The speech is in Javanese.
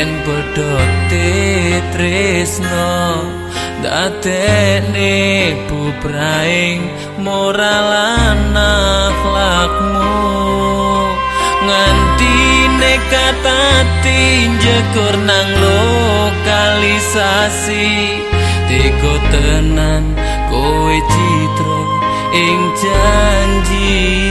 Yen bodote tresno Datene bubraing Moralan akhlakmu. Nganti nekata tinjekur Nang lokalisasi teko tenan kowe citra Ing janji.